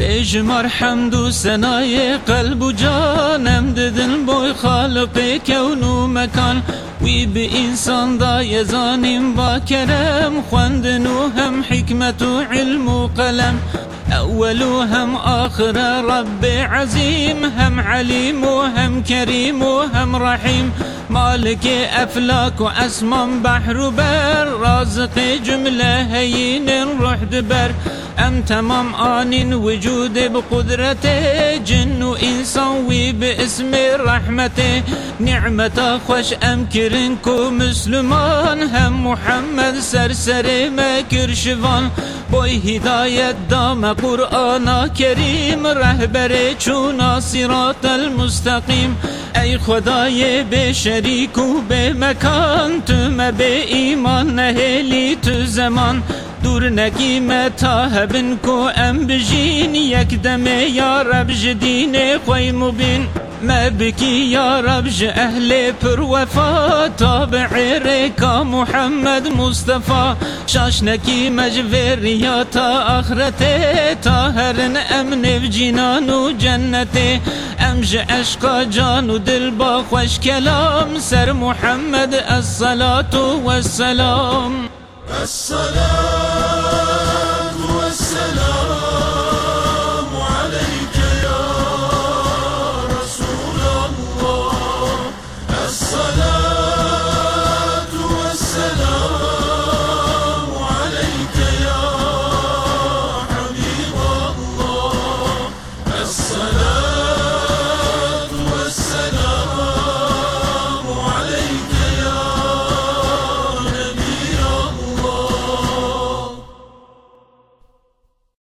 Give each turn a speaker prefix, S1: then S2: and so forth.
S1: بجمر حمد و سنای قلب و جانم ددن بوی خالق کون و مکان وی به إنسان دا یزانیم با کرم خوندن و هم حکمت و علم و قلم أول وهم آخر رب عزيم هم عليم وهم كريم وهم رحيم. مالك أفلاك وأسمم بحر بر رازق جملة هين روح دبر. أم تمام آن وجود بقدرته جن وإنسان وي باسم رحمته نعمة خوش أم كرنكو مسلمان هم محمد سرسر ما كرشفان بوي هداية دام قرآن كريم رهبر چونا صراط المستقيم ای خدای به شریک و به مکان تو دور نگیم تا هبن کو ام بجین یک دمه یا رب جدین خوی مبین. ما بكي يا رب أهل پر وفا. تابع ريكا محمد مصطفى شاشنكي مجفر يا تا آخرته. طاهرن أمن في جنان وجنته أمج عشق جان ودل با خوش كلام سر محمد الصلاة والسلام.
S2: الصلاة